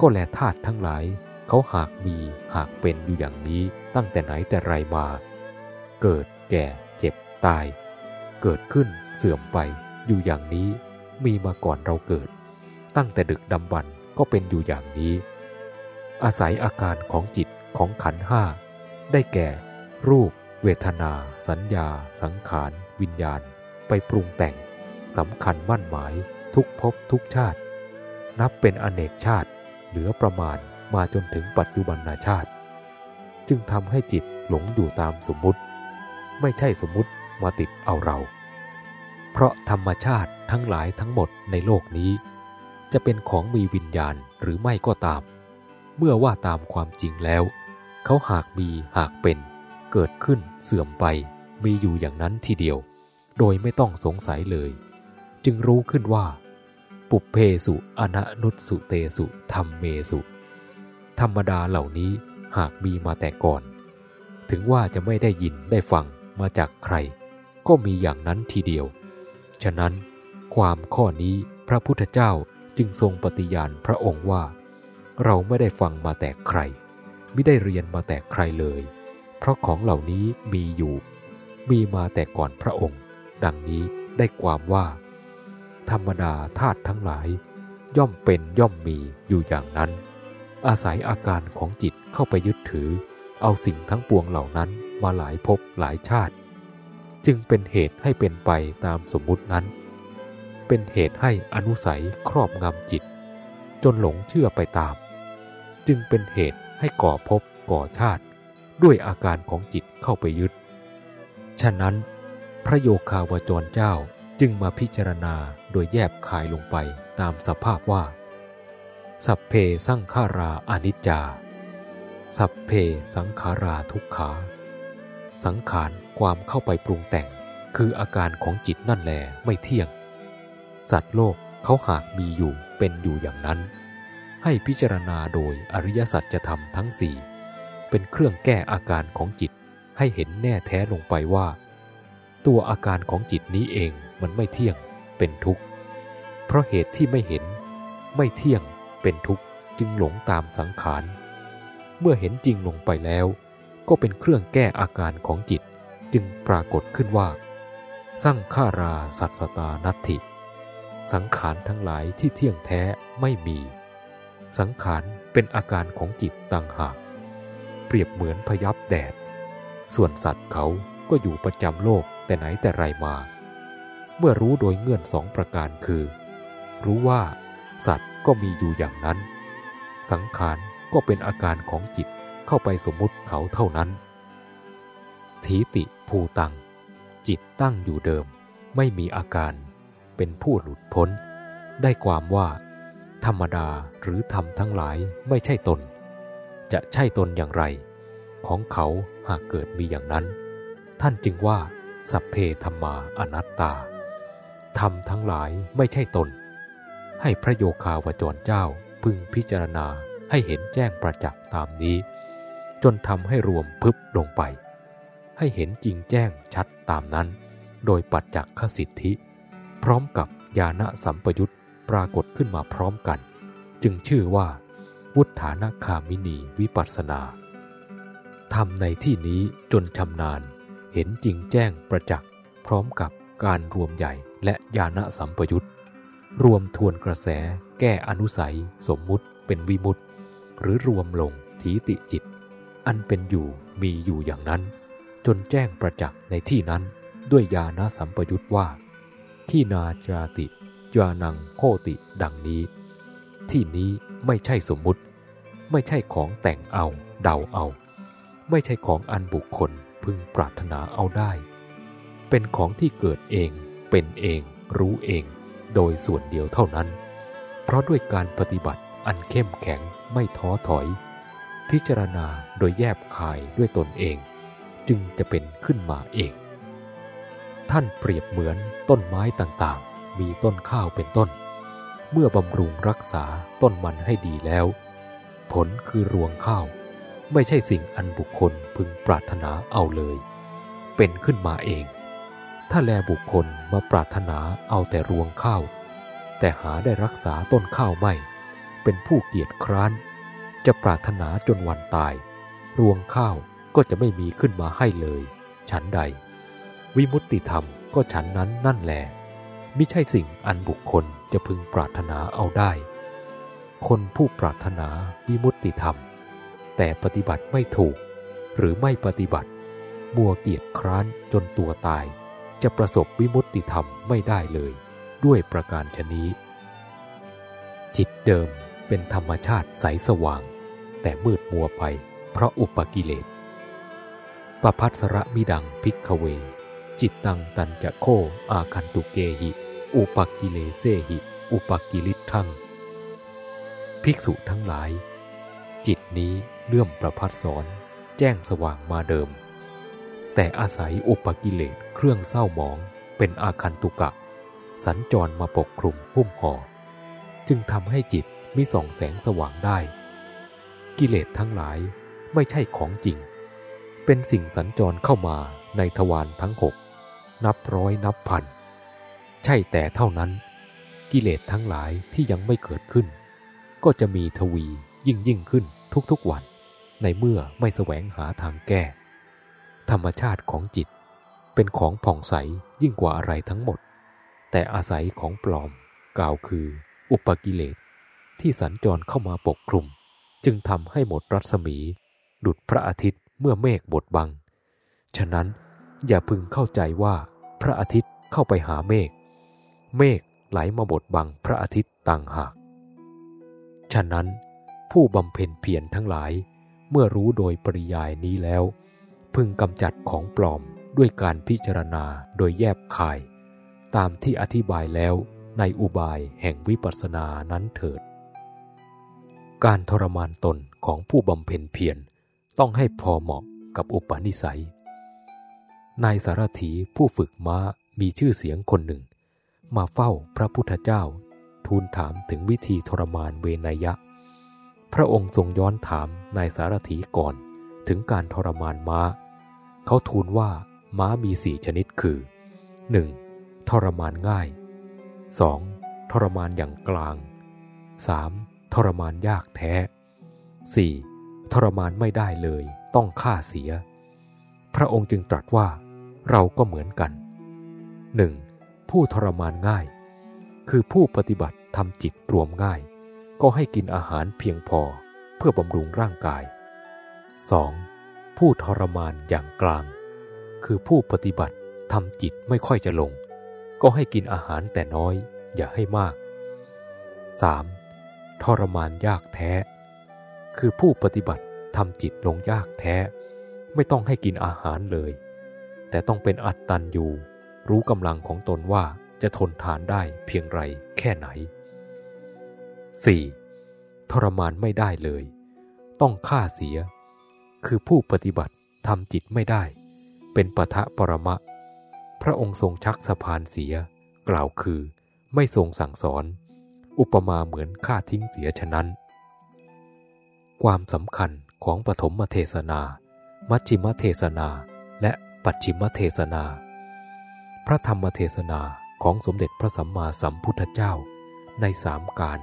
ก็แลธาตุทั้งหลาย เขาหากมีหากเป็นอยู่อย่างนี้ตั้งแต่ไหนแต่ไรมา เกิดแก่เจ็บตาย เกิดขึ้นเสื่อมไปอยู่อย่างนี้ มีมาก่อนเราเกิด ตั้งแต่ดึกดำบรรก็เป็นอยู่อย่างนี้ อาศัยอาการของจิตของขันห้าได้แก่ รูป เวทนา สัญญา สังขาร วิญญาณ ไปปรุงแต่งสำคัญมั่นหมาย ทุกภพทุกชาติ นับเป็นอเนกชาติ เหลือประมาณมาจนถึงปัจจุบันนาชาติ จึงทำให้จิตหลงอยู่ตามสมมุติ ไม่ใช่สมมุติมาติดเอาเรา เพราะธรรมชาติทั้งหลายทั้งหมดในโลกนี้ จะเป็นของมีวิญญาณหรือไม่ก็ตาม เมื่อว่าตามความจริงแล้ว เขาหากมีหากเป็น เกิดขึ้นเสื่อมไปมีอยู่อย่างนั้นทีเดียว โดยไม่ต้องสงสัยเลย จึงรู้ขึ้นว่า ปุเพสุอนนุตสุเตสุธรรมเมสุ ธรรมดาเหล่านี้หากมีมาแต่ก่อน ถึงว่าจะไม่ได้ยินได้ฟังมาจากใคร ก็มีอย่างนั้นทีเดียว ฉะนั้น ความข้อนี้พระพุทธเจ้าจึงทรงปฏิญาณพระองค์ว่า เราไม่ได้ฟังมาแต่ใคร ไม่ได้เรียนมาแต่ใครเลย เพราะของเหล่านี้มีอยู่ มีมาแต่ก่อนพระองค์ ดังนี้ได้ความว่า ธรรมดาธาตุทั้งหลาย ย่อมเป็นย่อมมีอยู่อย่างนั้น อาศัยอาการของจิตเข้าไปยึดถือ เอาสิ่งทั้งปวงเหล่านั้นมาหลายภพหลายชาติ จึงเป็นเหตุให้เป็นไปตามสมมุตินั้น เป็นเหตุให้อนุสัยครอบงำจิต จนหลงเชื่อไปตาม จึงเป็นเหตุให้ก่อภพก่อชาติด้วยอาการของจิตเข้าไปยึด ฉะนั้น พระโยคาวจรเจ้า จึงมาพิจารณาโดยแยบคายลงไปตามสภาพว่า สัพเพสังขาราอนิจจา สัพเพสังขาราทุกขา สังขารความเข้าไปปรุงแต่งคืออาการของจิตนั่นแหลไม่เที่ยง สัตว์โลกเขาหากมีอยู่เป็นอยู่อย่างนั้น ให้พิจารณาโดยอริยสัจธรรมทั้งสี่เป็นเครื่องแก้อาการของจิตให้เห็นแน่แท้ลงไปว่า ตัวอาการของจิตนี้เอง มันไม่เที่ยงเป็นทุกข์ เพราะเหตุที่ไม่เห็น ไม่เที่ยงเป็นทุกข์จึงหลงตามสังขาร เมื่อเห็นจริงลงไปแล้ว ก็เป็นเครื่องแก้อาการของจิตจึงปรากฏขึ้นว่า สร้างฆาราสัตสตานัตถิ สังขารทั้งหลายที่เที่ยงแท้ไม่มี สังขารเป็นอาการของจิตต่างหาก เปรียบเหมือนพยับแดด ส่วนสัตว์เขาก็อยู่ประจำโลกแต่ไหนแต่ไรมา เมื่อรู้โดยเงื่อนสองประการคือ รู้ว่า สัตว์ก็มีอยู่อย่างนั้น สังขารก็เป็นอาการของจิตเข้าไปสมมุติเขาเท่านั้นทีติภูตัง จิตตั้งอยู่เดิม ไม่มีอาการ เป็นผู้หลุดพ้น ได้ความว่า ธรรมดาหรือธรรมทั้งหลายไม่ใช่ตน จะใช่ตนอย่างไร ของเขาหากเกิดมีอย่างนั้น ท่านจึงว่า สัพเพธรรมาอนัตตา ธรรมทั้งหลายไม่ใช่ตน ให้พระโยคาวจรเจ้าพึงพิจารณาให้เห็นแจ้งประจักษ์ตามนี้ จนทำให้รวมพึบลงไป ให้เห็นจริงแจ้งชัดตามนั้น โดยปัจจักขสิทธิ พร้อมกับญาณสัมปยุตปรากฏขึ้นมาพร้อมกัน จึงชื่อว่า วุฒานาคามินีวิปัสนาทำในที่นี้จนชำนาญ เห็นจริงแจ้งประจักษ์พร้อมกับการรวมใหญ่ และญาณสัมปยุตรวมทวนกระแสแก้อนุสัย สมมุติเป็นวิมุตหรือรวมลงทีติจิต อันเป็นอยู่มีอยู่อย่างนั้น จนแจ้งประจักษ์ในที่นั้นด้วยญาณสัมปยุตว่า ที่นาจาติยานังโคติดังนี้ ที่นี้ไม่ใช่สมมุติ ไม่ใช่ของแต่งเอา เดาเอา ไม่ใช่ของอันบุคคลพึงปรารถนาเอาได้ เป็นของที่เกิดเอง เป็นเองรู้เอง โดยส่วนเดียวเท่านั้น เพราะด้วยการปฏิบัติอันเข้มแข็งไม่ท้อถอย พิจารณาโดยแยบคายด้วยตนเอง จึงจะเป็นขึ้นมาเอง ท่านเปรียบเหมือนต้นไม้ต่างๆ มีต้นข้าวเป็นต้น เมื่อบำรุงรักษาต้นมันให้ดีแล้ว ผลคือรวงข้าว ไม่ใช่สิ่งอันบุคคลพึงปรารถนาเอาเลย เป็นขึ้นมาเอง ถ้าแลบุคคลมาปรารถนาเอาแต่รวงข้าว แต่หาได้รักษาต้นข้าวไม่ เป็นผู้เกียจคร้าน จะปรารถนาจนวันตาย รวงข้าวก็จะไม่มีขึ้นมาให้เลย ฉันใด วิมุตติธรรมก็ฉันนั้นนั่นแหละไม่ใช่สิ่งอันบุคคลจะพึงปรารถนาเอาได้ คนผู้ปรารถนาวิมุตติธรรม แต่ปฏิบัติไม่ถูก หรือไม่ปฏิบัติ มัวเกียจคร้านจนตัวตาย จะประสบวิมุตติธรรมไม่ได้เลย ด้วยประการชนี้ จิตเดิมเป็นธรรมชาติใสสว่าง แต่มืดมัวไปเพราะอุปกิเลสปพัสระมิดังพิกเว จิตตังตันจะโคอาคันตุเกหิ อุปกิเลเซหิ อุปกิลิทังภิกษุทั้งหลาย จิตนี้เลื่อมประพัดสอน แจ้งสว่างมาเดิม แต่อาศัยอุปกิเลส เครื่องเศร้าหมองเป็นอาคันตุกะ สัญจรมาปกคลุมหุ้มห่อ จึงทำให้จิตมิส่องแสงสว่างได้ กิเลสทั้งหลายไม่ใช่ของจริง เป็นสิ่งสัญจรเข้ามาในทวารทั้งหกนับร้อยนับพัน ใช่แต่เท่านั้น กิเลสทั้งหลายที่ยังไม่เกิดขึ้น ก็จะมีทวียิ่งยิ่งขึ้นทุกๆวัน ในเมื่อไม่แสวงหาทางแก้ ธรรมชาติของจิต เป็นของผ่องใสยิ่งกว่าอะไรทั้งหมด แต่อาศัยของปลอมกล่าวคือ อุปกิเลส ที่สัญจรเข้ามาปกคลุม จึงทำให้หมดรัศมี ดุดพระอาทิตย์เมื่อเมฆบดบัง ฉะนั้นอย่าพึงเข้าใจว่าพระอาทิตย์เข้าไปหาเมฆเมฆไหลมาบดบังพระอาทิตย์ต่างหาก ฉะนั้นผู้บำเพ็ญเพียรทั้งหลาย เมื่อรู้โดยปริยายนี้แล้ว พึงกำจัดของปลอม ด้วยการพิจารณาโดยแยบคาย ตามที่อธิบายแล้วในอุบายแห่งวิปัสสนานั้นเถิด การทรมานตนของผู้บำเพ็ญเพียรต้องให้พอเหมาะกับอุปนิสัย นายสารถีผู้ฝึกม้ามีชื่อเสียงคนหนึ่ง มาเฝ้าพระพุทธเจ้า ทูลถามถึงวิธีทรมานเวนยะ พระองค์ทรงย้อนถามนายสารถีก่อนถึงการทรมานม้า เขาทูลว่า ม้ามีสี่ชนิดคือ 1. ทรมานง่าย 2. ทรมานอย่างกลาง 3. ทรมานยากแท้ 4. ทรมานไม่ได้เลย ต้องฆ่าเสีย พระองค์จึงตรัสว่า เราก็เหมือนกัน 1. ผู้ทรมานง่าย คือผู้ปฏิบัติทำจิตรวมง่าย ก็ให้กินอาหารเพียงพอเพื่อบำรุงร่างกาย 2. ผู้ทรมานอย่างกลาง คือผู้ปฏิบัติทำจิตไม่ค่อยจะลง ก็ให้กินอาหารแต่น้อย อย่าให้มาก 3. ทรมานยากแท้ คือผู้ปฏิบัติทำจิตลงยากแท้ ไม่ต้องให้กินอาหารเลย แต่ต้องเป็นอัตตันอยู่ รู้กำลังของตนว่าจะทนทานได้เพียงไรแค่ไหน 4. ทรมานไม่ได้เลย ต้องฆ่าเสีย คือผู้ปฏิบัติทำจิตไม่ได้ เป็นปะทะปรมะ พระองค์ทรงชักสะพานเสีย กล่าวคือ ไม่ทรงสั่งสอน อุปมาเหมือนฆ่าทิ้งเสียฉะนั้น ความสำคัญของปฐมเทศนา มัชชิมเทศนา และปัจฉิมเทศนา พระธรรมเทศนาของสมเด็จพระสัมมาสัมพุทธเจ้าในสามการ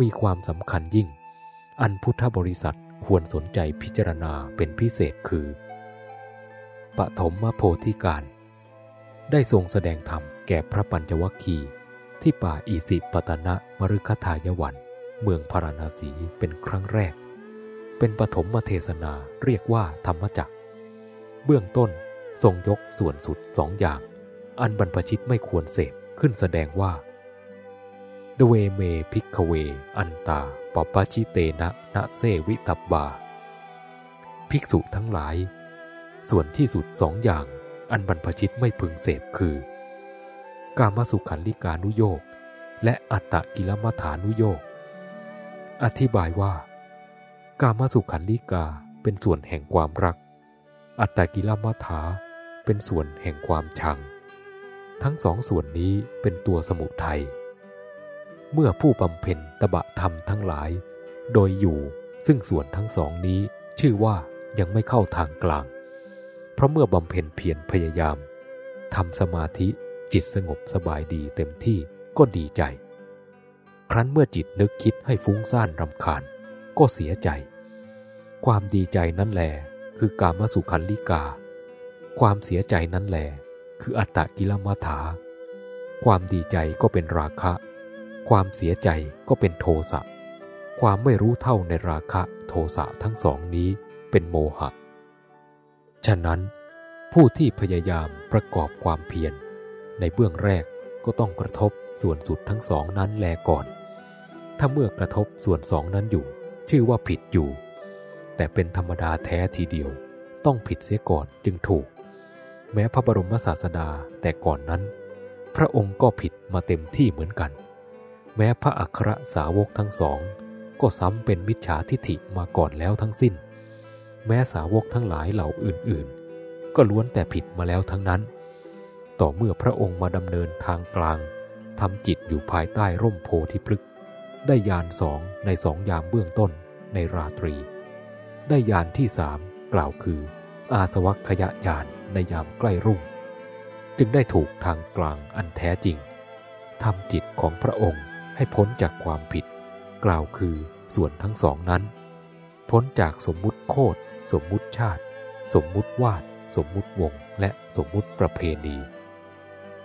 มีความสำคัญยิ่ง อันพุทธบริษัทควรสนใจพิจารณาเป็นพิเศษคือ ปฐมโพธิการ ได้ทรงแสดงธรรมแก่พระปัญจวัคคีย์ที่ป่าอีสิปตนะมฤคทายวัน เมืองพาราณสีเป็นครั้งแรก เป็นปฐมเทศนาเรียกว่าธรรมจักรเบื้องต้นทรงยกส่วนสุดสองอย่าง อันบรรพชิตไม่ควรเสพขึ้นแสดงว่าทเวเม ภิกขะเว อันตาปัพพะชิเตนะนะเสวิตัพพา ภิกษุทั้งหลาย ส่วนที่สุดสองอย่างอันบรรพชิตไม่พึงเสพคือ กามสุขันลิกานุโยกและอัตตกิลมัฐานุโยกอธิบายว่า กามสุขันลิกาเป็นส่วนแห่งความรัก อัตตกิลมัฐาเป็นส่วนแห่งความชัง ทั้งสองส่วนนี้เป็นตัวสมุทัยเมื่อผู้บำเพ็ญตบะธรรมทั้งหลาย โดยอยู่ซึ่งส่วนทั้งสองนี้ชื่อว่ายังไม่เข้าทางกลาง เพราะเมื่อบำเพ็ญเพียรพยายามทำสมาธิจิตสงบสบายดีเต็มที่ก็ดีใจ ครั้นเมื่อจิตนึกคิดให้ฟุ้งซ่านรำคาญก็เสียใจ ความดีใจนั่นแหลคือการมสุขันลิกา ความเสียใจนั่นแหลคืออัตตกิลมัฐา ความดีใจก็เป็นราคะ ความเสียใจก็เป็นโทสะ ความไม่รู้เท่าในราคะโทสะทั้งสองนี้เป็นโมหะ ฉะนั้น ผู้ที่พยายามประกอบความเพียรในเบื้องแรกก็ต้องกระทบส่วนสุดทั้งสองนั้นแลก่อน ถ้าเมื่อกระทบส่วนสองนั้นอยู่ ชื่อว่าผิดอยู่ แต่เป็นธรรมดาแท้ทีเดียว ต้องผิดเสียก่อนจึงถูก แม้พระบรมศาสดาแต่ก่อนนั้น พระองค์ก็ผิดมาเต็มที่เหมือนกัน แม้พระอัครสาวกทั้งสอง ก็ซ้ำเป็นมิจฉาทิฐิมาก่อนแล้วทั้งสิ้น แม้สาวกทั้งหลายเหล่าอื่นๆ ก็ล้วนแต่ผิดมาแล้วทั้งนั้น ต่อเมื่อพระองค์มาดำเนินทางกลางทำจิตอยู่ภายใต้ร่มโพธิพฤกษ์ได้ยานสองในสองยามเบื้องต้นในราตรี ได้ยานที่สามกล่าวคือ อาสวัคยญาณในยามใกล้รุ่ง จึงได้ถูกทางกลางอันแท้จริงทำจิตของพระองค์ให้พ้นจากความผิด กล่าวคือส่วนทั้งสองนั้น พ้นจากสมมุติโคด สมมุติชาติ สมมุติวาด สมมุติวง และสมมุติประเพณี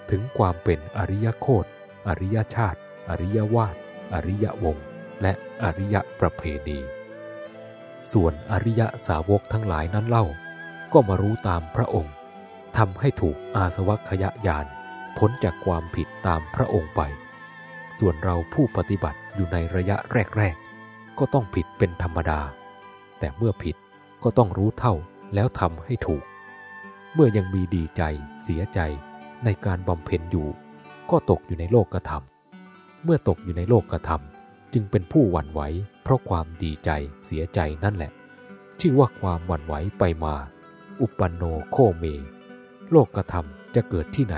ถึงความเป็นอริยโคดอริยชาติ อริยวาด อริยวง และอริยประเพณี ส่วนอริยสาวกทั้งหลายนั้นเล่า ก็มารู้ตามพระองค์ทำให้ถูกอาสวัคยญาณพ้นจากความผิดตามพระองค์ไป ส่วนเราผู้ปฏิบัติอยู่ในระยะแรก ๆ ก็ต้องผิดเป็นธรรมดา แต่เมื่อผิด ก็ต้องรู้เท่าแล้วทำให้ถูก เมื่อยังมีดีใจเสียใจในการบำเพ็ญอยู่ ก็ตกอยู่ในโลกกระทำเมื่อตกอยู่ในโลกกระทำจึงเป็นผู้หวั่นไหวเพราะความดีใจเสียใจนั่นแหละ ชื่อว่าความหวั่นไหวไปมา อุปันโนโคเม โลกกระทำจะเกิดที่ไหน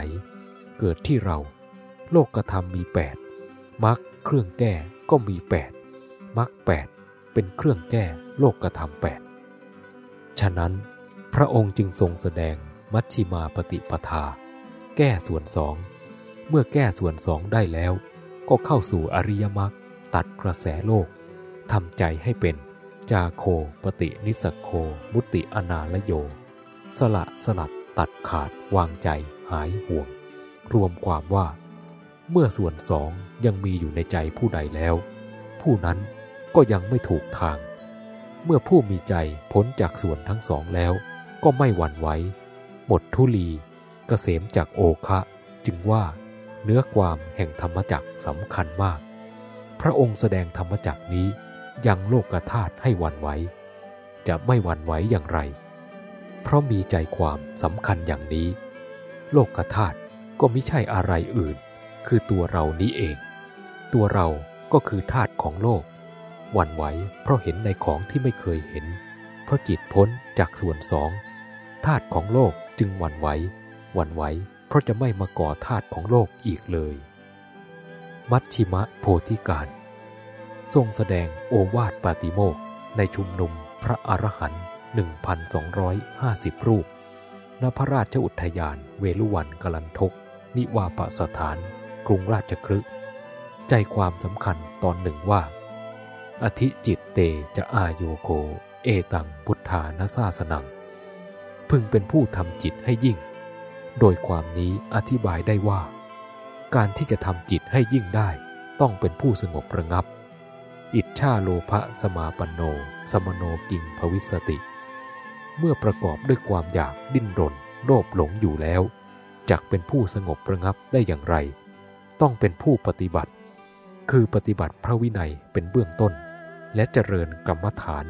เกิดที่เรา โลกกระทำมีแปดมรรคเครื่องแก้ก็มีแปดมรรคแปดเป็นเครื่องแก้โลกกระทำแปด ฉะนั้นพระองค์จึงทรงแสดงมัชชิมาปฏิปทา แก้ส่วนสอง เมื่อแก้ส่วนสองได้แล้ว ก็เข้าสู่อริยมรรคตัดกระแสโลกทำใจให้เป็นจาโคปฏินิสโคมุติอนาลโย สละสลัดตัดขาดวางใจหายห่วง รวมความว่า เมื่อส่วนสองยังมีอยู่ในใจผู้ใดแล้ว ผู้นั้นก็ยังไม่ถูกทาง เมื่อผู้มีใจพ้นจากส่วนทั้งสองแล้ว ก็ไม่หวั่นไหวหมดทุลีกเกษมจากโอคะ จึงว่าเนื้อความแห่งธรรมจักสำคัญมาก พระองค์แสดงธรรมจักนี้ยังโลกธาตุให้หวั่นไหวจะไม่หวั่นไหวอย่างไร เพราะมีใจความสำคัญอย่างนี้ โลกธาตุก็ไม่ใช่อะไรอื่น คือตัวเรานี้เอง ตัวเราก็คือธาตุของโลก หวั่นไหวเพราะเห็นในของที่ไม่เคยเห็น เพราะจิตพ้นจากส่วนสองธาตุของโลกจึงหวั่นไหวหวั่นไหวเพราะจะไม่มาก่อธาตุของโลกอีกเลย มัชชิมะโพธิการ ทรงแสดงโอวาทปาติโมกในชุมนุมพระอรหันต์1,250 รูป ณ พระราชอุทยานเวลุวันกลันทก นิวาปสถาน กรุงราชครึใจความสำคัญตอนหนึ่งว่า อะธิจิตเตจะอาโยโค เอตังพุทธานะ สาสะนัง พึงเป็นผู้ทำจิตให้ยิ่ง โดยความนี้อธิบายได้ว่า การที่จะทำจิตให้ยิ่งได้ ต้องเป็นผู้สงบระงับ อิจฉาโลภะสะมาปันโน สะมะโณ กิง ภะวิสสะติ เมื่อประกอบด้วยความอยากดิ้นรน โลภหลงอยู่แล้วจักเป็นผู้สงบระงับได้อย่างไร ต้องเป็นผู้ปฏิบัติ คือปฏิบัติพระวินัยเป็นเบื้องต้น และเจริญกรรมฐาน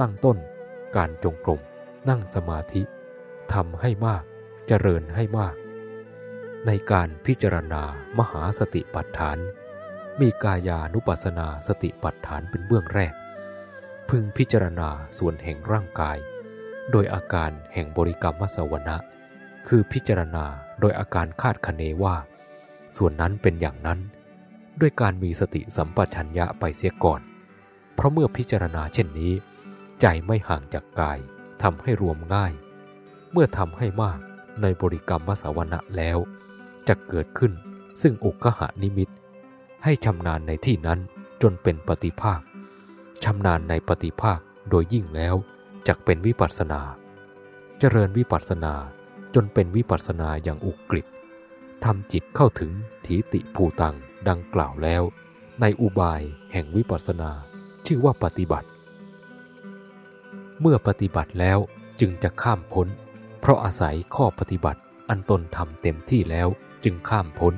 ตั้งต้น การจงกรมนั่งสมาธิทำให้มาก เจริญให้มาก ในการพิจารณามหาสติปัฏฐาน มีกายานุปัสสนาสติปัฏฐานเป็นเบื้องแรก พึงพิจารณาส่วนแห่งร่างกาย โดยอาการแห่งบริกรรมมสวนะ คือพิจารณาโดยอาการคาดคะเนว่า ส่วนนั้นเป็นอย่างนั้น ด้วยการมีสติสัมปชัญญะไปเสียก่อน เพราะเมื่อพิจารณาเช่นนี้ ใจไม่ห่างจากกายทำให้รวมง่าย เมื่อทำให้มากในบริกรรมมสวนะแล้ว จะเกิดขึ้นซึ่งอุกหานิมิต ให้ชำนาญในที่นั้นจนเป็นปฏิภาคชำนาญในปฏิภาคโดยยิ่งแล้วจะเป็นวิปัสนา เจริญวิปัสนาจนเป็นวิปัสนาอย่างอุกฤษทำจิตเข้าถึงถีติภูตังดังกล่าวแล้ว ในอุบายแห่งวิปัสนา ชื่อว่าปฏิบัติ เมื่อปฏิบัติแล้วจึงจะข้ามพ้น เพราะอาศัยข้อปฏิบัติอันตนทำเต็มที่แล้วจึงข้ามพ้น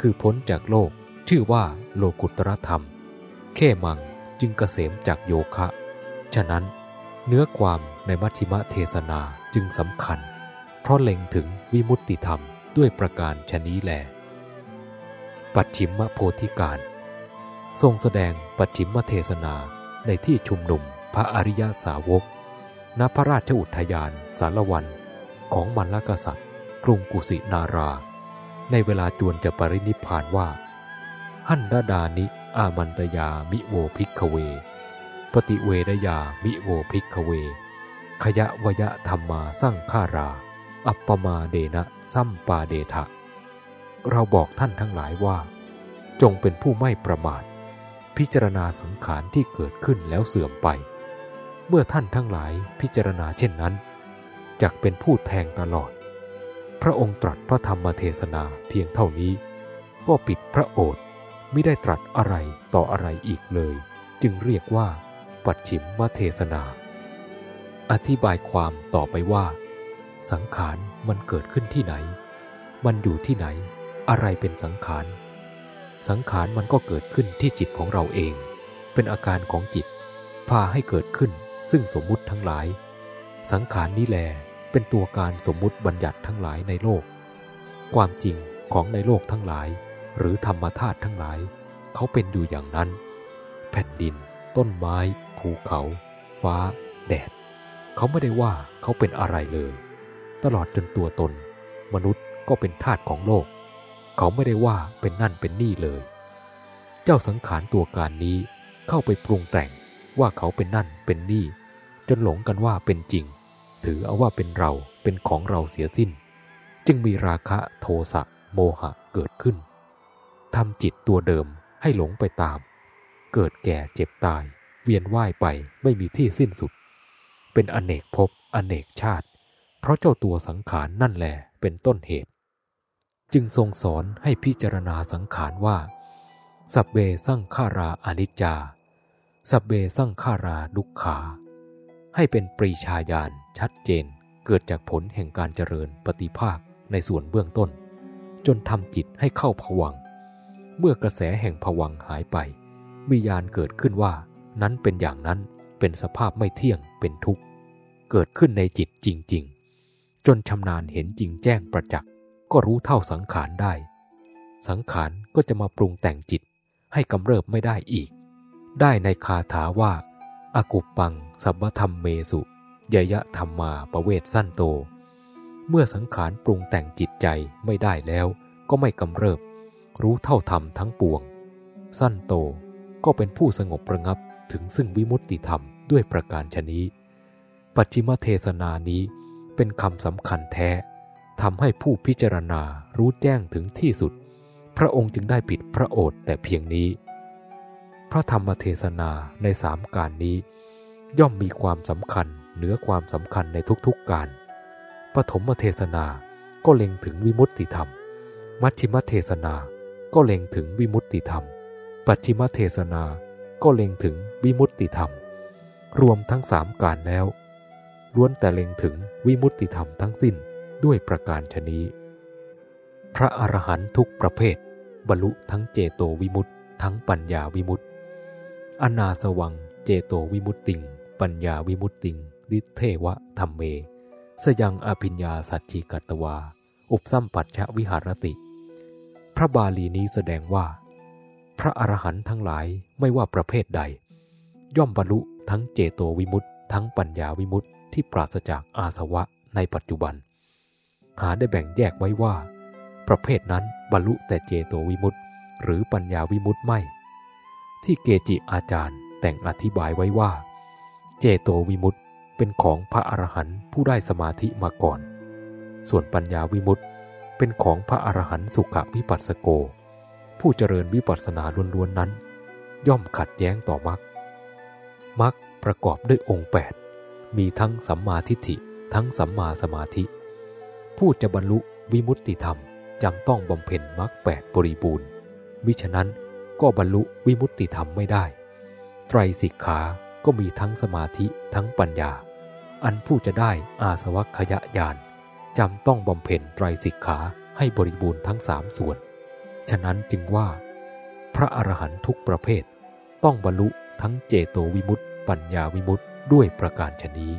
คือพ้นจากโลก ชื่อว่าโลกุตรธรรม แค่มังจึงเกษมจากโยคะ ฉะนั้น เนื้อความในมัชฌิมเทศนาจึงสำคัญ เพราะเล็งถึงวิมุตติธรรมด้วยประการชนี้แล ปัจฉิมโพธิการ ทรงแสดงปัจฉิมเทศนาในที่ชุมนุมพระอริยสาวก ณ พระราชอุทยานสารวัน ของมัลลกษัตริย์ กรุงกุสินารา ในเวลาจวนจะปรินิพพานว่า หันทะทานิอามันตะยามิโว ภิกขะเว ปะฏิเวทะยามิโว ภิกขะเว ขะยะวะยะธัมมาสังขารา อัปปะมาเทนะ สัมปาเทถะ เราบอกท่านทั้งหลายว่า จงเป็นผู้ไม่ประมาท พิจารณาสังขารที่เกิดขึ้นแล้วเสื่อมไป เมื่อท่านทั้งหลายพิจารณาเช่นนั้นจักเป็นผู้แทงตลอด พระองค์ตรัสพระธรรมเทศนาเพียงเท่านี้ ก็ปิดพระโอษฐ์ไม่ได้ตรัสอะไรต่ออะไรอีกเลย จึงเรียกว่า ปัจฉิมมเทศนา อธิบายความต่อไปว่า สังขารมันเกิดขึ้นที่ไหน มันอยู่ที่ไหน อะไรเป็นสังขาร สังขารมันก็เกิดขึ้นที่จิตของเราเอง เป็นอาการของจิต พาให้เกิดขึ้นซึ่งสมมุติทั้งหลาย สังขารนี้แลเป็นตัวการสมมุติบัญญัติทั้งหลายในโลก ความจริงของในโลกทั้งหลาย หรือธรรมธาตุทั้งหลาย เขาเป็นอยู่อย่างนั้น แผ่นดิน ต้นไม้ ภูเขา ฟ้า แดด เขาไม่ได้ว่าเขาเป็นอะไรเลย ตลอดจนตัวตน มนุษย์ก็เป็นทาสของโลก เขาไม่ได้ว่าเป็นนั่นเป็นนี่เลย เจ้าสังขารตัวการนี้เข้าไปปรุงแต่งว่าเขาเป็นนั่นเป็นนี่ จนหลงกันว่าเป็นจริง ถือเอาว่าเป็นเราเป็นของเราเสียสิ้น จึงมีราคะโทสะโมหะเกิดขึ้นทำจิตตัวเดิมให้หลงไปตาม เกิดแก่เจ็บตาย เวียนว่ายไปไม่มีที่สิ้นสุด เป็นอเนกภพอเนกชาติ เพราะเจ้าตัวสังขารนนั่นแหละเป็นต้นเหตุ จึงทรงสอนให้พิจารณาสังขารว่า สับเบสั่งขาราอนิจจา สับเบสั่งขาราดุขา ให้เป็นปรีชาญาณชัดเจนเกิดจากผลแห่งการเจริญปฏิภาคในส่วนเบื้องต้น จนทำจิตให้เข้าผวัง เมื่อกระแสแห่งผวังหายไป มีญาณเกิดขึ้นว่า นั้นเป็นอย่างนั้นเป็นสภาพไม่เที่ยงเป็นทุกข์ เกิดขึ้นในจิตจริง ๆ จนชำนาญเห็นจริงแจ้งประจักษ์ ก็รู้เท่าสังขารได้ สังขารก็จะมาปรุงแต่งจิตให้กำเริบไม่ได้อีก ได้ในคาถาว่า อากุปปัง สัพพธรรมเมสุยยะธรรมมาประเวทสั้นโต เมื่อสังขารปรุงแต่งจิตใจไม่ได้แล้ว ก็ไม่กำเริบ รู้เท่าธรรมทั้งปวง สั้นโตก็เป็นผู้สงบประงับถึงซึ่งวิมุตติธรรมด้วยประการชนี้ ปัจจิมเทศนานี้เป็นคำสำคัญแท้ ทำให้ผู้พิจารณารู้แจ้งถึงที่สุด พระองค์จึงได้ปิดพระโอษฐ์แต่เพียงนี้ พระธรรมเทศนาในสามการนี้ ย่อมมีความสำคัญเหนือความสำคัญในทุกๆการ ปฐมเทศนาก็เล็งถึงวิมุตติธรรม มัชฌิมเทศนาก็เล็งถึงวิมุตติธรรม ปัจฉิมเทศนาก็เล็งถึงวิมุตติธรรม รวมทั้งสามการแล้วล้วนแต่เล็งถึงวิมุตติธรรมทั้งสิ้น ด้วยประการชนี้ พระอรหันตุกประเภท บรรลุทั้งเจโตวิมุตติ ทั้งปัญญาวิมุตติ อนาสวัง เจโตวิมุตติง ปัญญาวิมุตติงดิเทวะธรรมเม สยังอภิญญาสัจจิกัตวา อุปสัมปัชชะวิหารติ พระบาลีนี้แสดงว่า พระอรหันต์ทั้งหลายไม่ว่าประเภทใด ย่อมบรรลุทั้งเจโตวิมุตติ ทั้งปัญญาวิมุตติที่ปราศจากอาสวะในปัจจุบัน หาได้แบ่งแยกไว้ว่า ประเภทนั้นบรรลุแต่เจโตวิมุตติหรือปัญญาวิมุตติไม่ ที่เกจิอาจารย์แต่งอธิบายไว้ว่า เจโตวิมุตติเป็นของพระอรหันต์ผู้ได้สมาธิมาก่อน ส่วนปัญญาวิมุตติเป็นของพระอรหันต์สุขวิปัสสโก ผู้เจริญวิปัสสนาล้วนๆนั้น ย่อมขัดแย้งต่อมรรคมรรคประกอบด้วยองค์แปดมีทั้งสัมมาทิฏฐิทั้งสัมมาสมาธิ ผู้จะบรรลุวิมุตติธรรมจำต้องบำเพ็ญมรรคแปดบริบูรณ์ มิฉะนั้นก็บรรลุวิมุตติธรรมไม่ได้ ไตรสิกขาก็มีทั้งสมาธิทั้งปัญญา อันผู้จะได้อาสวัคยญาณจำต้องบำเพ็ญไตรสิกขาให้บริบูรณ์ทั้งสามส่วน ฉะนั้นจึงว่า พระอรหันตุกประเภท ต้องบรรลุทั้งเจโตวิมุตติ ปัญญาวิมุตติด้วยประการชนี้